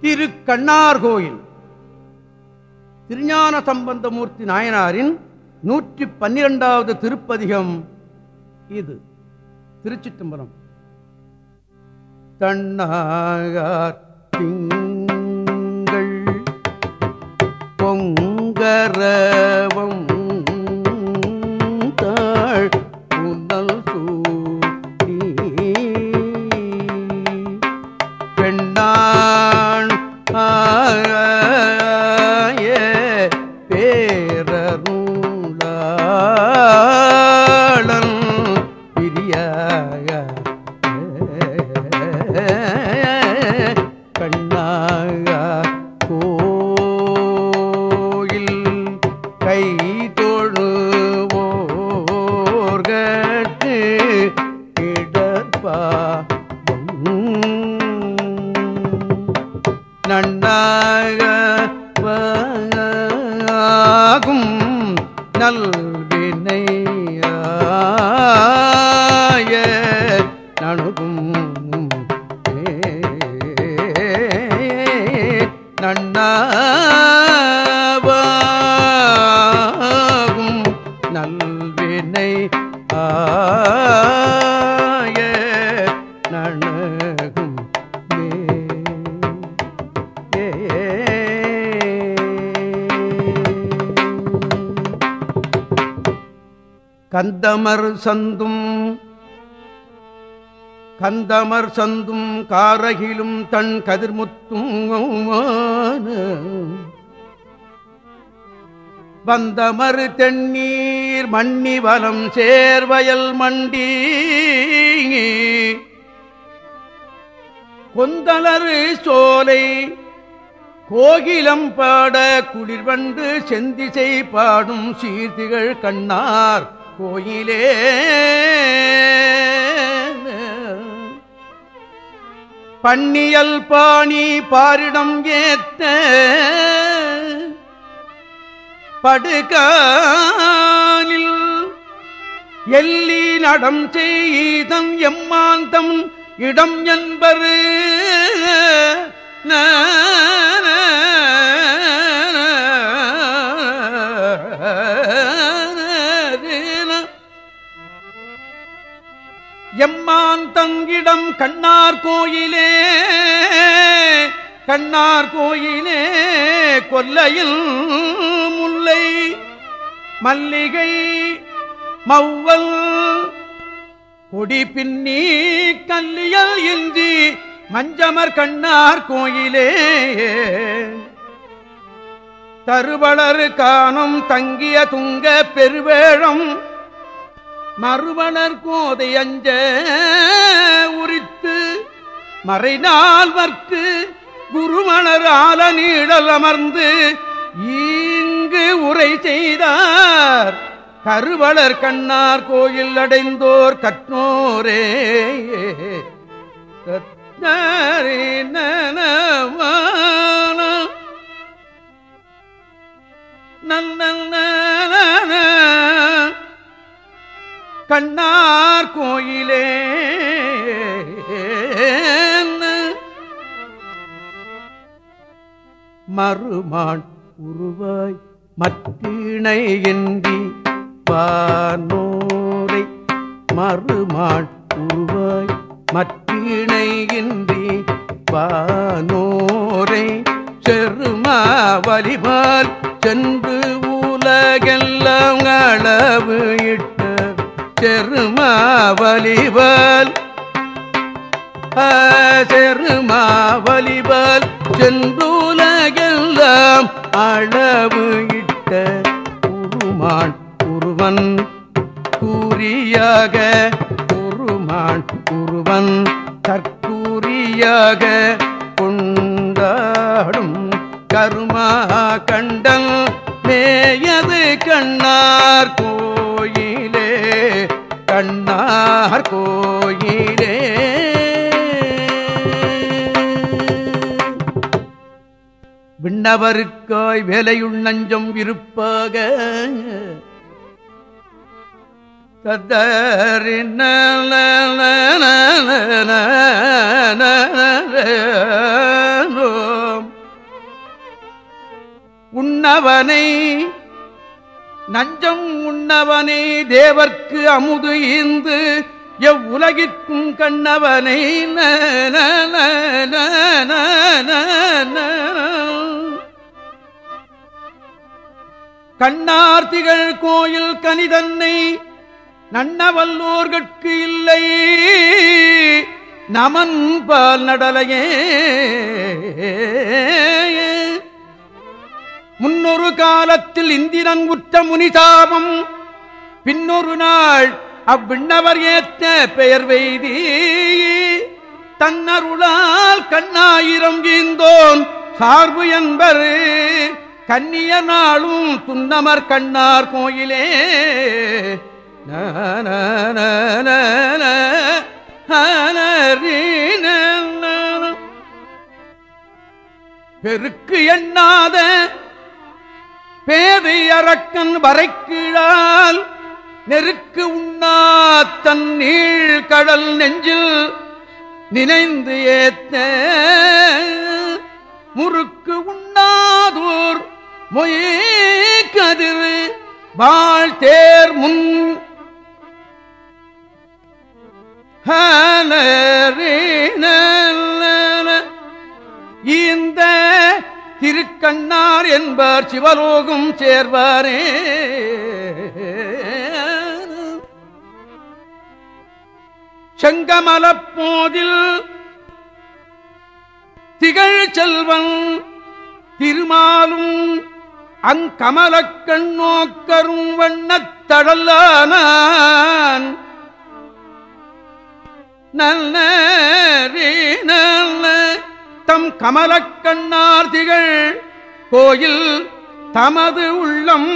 திரு கண்ணார்கோயில் திருஞான சம்பந்தமூர்த்தி நாயனாரின் நூற்றி பன்னிரெண்டாவது திருப்பதிகம் இது. திருச்சிற்றம்பலம். தன்னாகார் திங்கள் பொங்கரவம் கந்தமர் சந்தும் கந்தமர் சந்தும் காரகிலும் தன் கதிர்முத்தும் வந்தமறு தென்னீர் மண்ணி வலம் சேர்வயல் மண்டி கொந்தலரு சோலை கோகிலம் பாட குளிர்வண்டு செந்திசை பாடும் சீர்திகள் கண்ணார். கோயிலே. பன்னியல் பாணி பாரிடம் ஏத்த படுகானில் எல்லி நடம் செய்தம் எம்மாந்தம் இடம் என்பரு நான் எம்மான் தங்கிடம் கண்ணார் கோயிலே கண்ணார் கோயிலே கொல்லையில் முல்லை மல்லிகை மௌவல் கொடி பின்னி கல்லியல் இன்றி மஞ்சமர் கண்ணார் கோயிலே. தருவளரு காணும் தங்கிய துங்க பெருவேழம் மறுவளர் கோதை அஞ்ச உரித்து மறைநால்வர்க்கு குருமணர் ஆல நீடல் அமர்ந்து இங்கு உரை செய்தார். கருவளர் கண்ணார் கோயில் அடைந்தோர் கட்னோரே நன்ன கண்ணார் கோயிலே. மறுமான் உருவாய் மற்றிணை என்றி வானோரை மறுமான் உருவாய் மற்றிணை என்றி பானோரை. செருமா வலிமால் சென்று உலகெல்லாம் அளவு இட்டு செருமா வலிவால் செருமா சென்றுலகெல்லாம் அளவு இட்ட உருமான் உருவன். கூறியாக உருமான் உருவன். தற்கூறியாக கொண்டாடும் கருமா கண்டன் மேயது கண்ணார் கோயிலே கண்ணார் கோயிலே. விண்ணவருக்காய் வேலையுள் நஞ்சம் இருப்பாக தத்தரின் உண்ணவனை நஞ்சம் உண்ணவனை தேவர்க்கு அமுது ஈந்து எவ்வுலகிற்கும் கண்ணவனை கண்ணார்த்திகள் கோயில் கனிதன்னை நன்னவல்லோர்கட்கு இல்லை நமன் பால் நடலையே. முன்னொரு காலத்தில் இந்திரன் உற்ற முனிதாபம் பின்னொரு நாள் அவ்விண்ணவர் ஏற்ற பெயர் வெய்தி. தன்னருளால் கண்ணாயிரம் ஈந்தோன் சார்பு என்பர். கன்னிய நாளும் துன்னமர் கண்ணார் கோயிலே. பெருக்கு எண்ணாத பேதை அரக்கன் வரைக்கிழால் நெருக்கு உண்ணாத்தன் நீள் கடல் நெஞ்சில் நினைந்து ஏத்த. முறுக்கு உண்ணாதூர் மொயே வாழ் தேர் முன். ஹனரே திருக்கண்ணார் என்பார் சிவலோகம் சேர்வாரே. செங்கமலப்போதில் திகழ் செல்வன் திருமாலும் அங்கமலக்கண் நோக்கரும் வண்ணத்தடல்லானான் நல்ல நல்ல தம் கமலக்கண்ணார்த்திகள் கோயில் தமது உள்ளம்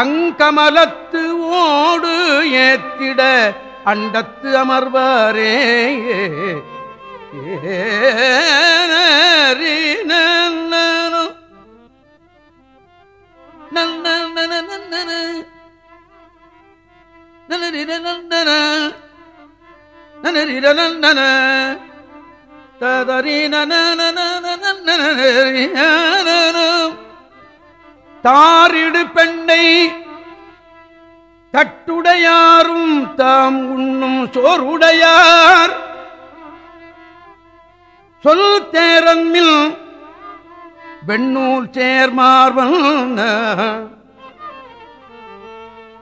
அங்கமலத்து ஓடு ஏத்திட அண்டத்து அமர்வாரே. தாரிடு பெண்ணை தட்டுடையாரும் தாம் உண்ணும் சோறுடையார் சொல் தேரன்மில் வெண்ணூல் சேர்மார்வன்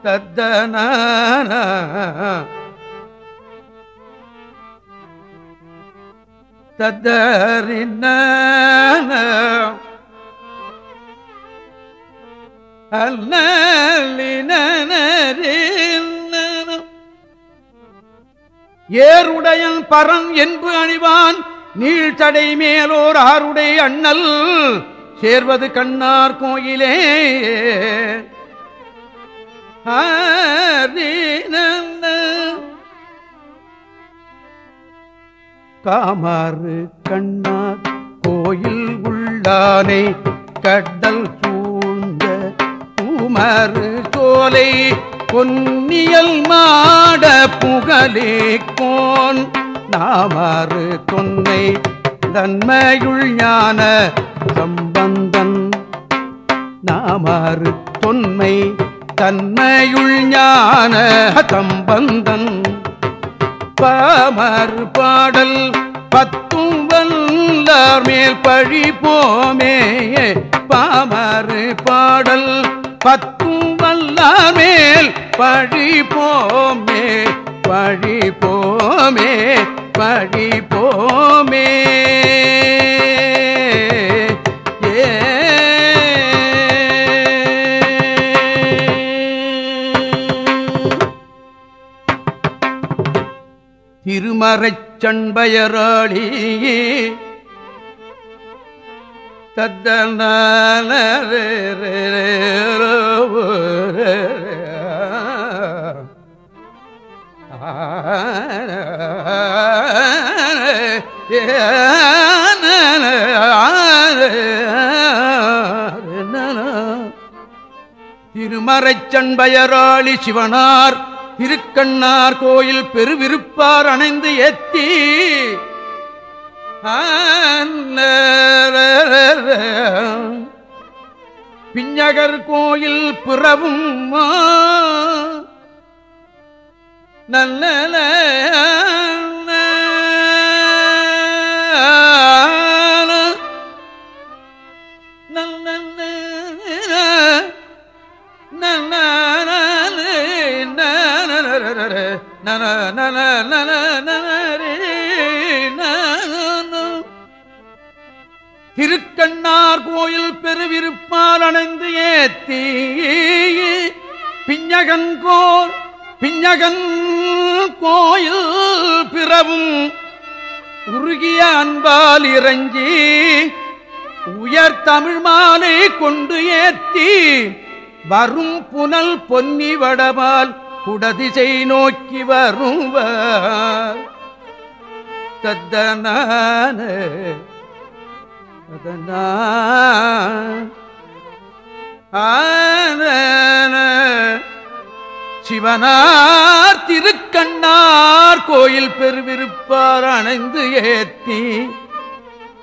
தத்தன தத்தரின ஏருடையன் பரன் என்பு அணிவான் நீழ்தடை மேலோர் ஆருடை அண்ணல் சேர்வது கண்ணார் கோயிலே. காமாறு கண்ணார் கோயில் உள்ளானை கடல் சூழ்ந்த பூமறு சோலை பொன்னியல் மாட புகழே கோன். நாமாறு தொன்னை தன்மையுள் ஞான சம்பந்தன். நாமாறு தொன்மை தன்மையுள் ஞான சம்பந்தன். பாமர் பாடல் பத்தும் வல்லார் மேல் பழி போமே. பாமர் பாடல் பத்தும் வல்லார் மேல் பழி போமே. பழி போமே பழி போமே. திருமறைச் சண்பயராளி தத்தன திருமறைச் சண்பயராளி சிவனார் திருக்கண்ணார் கோயில் பெருவிருப்பார் அணைந்து ஏத்தி. பிஞ்சகர் கோயில் பிறவும் நல்ல அணைந்து ஏத்தி பிஞ்சகன் கோர் பிஞ்சகன் கோயில் பிறவும் உருகிய அன்பால் இறஞ்சி உயர் தமிழ் மாலை கொண்டு ஏத்தி வரும் புனல் பொன்னி வடபால் குடதிசை நோக்கி வரும் தத்தனான சிவனார் திருக்கண்ணார் கோயில் பெருவிருப்பார் அணைந்து ஏத்தி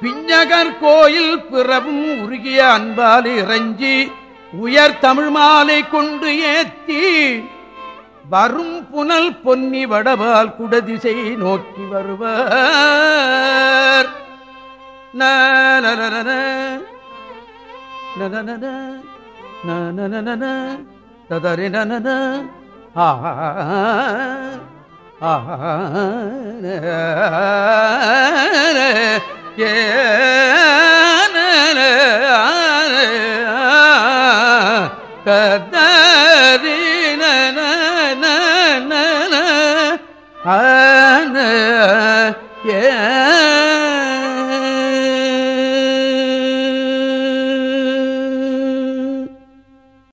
பிஞ்சகர் கோயில் பிறவும் உருகிய அன்பால் இறைஞ்சி உயர் தமிழ் மாலை கொண்டு ஏத்தி வரும் புனல் பொன்னி வடபால் குடதிசை நோக்கி வருவர். ததறி நன ஏ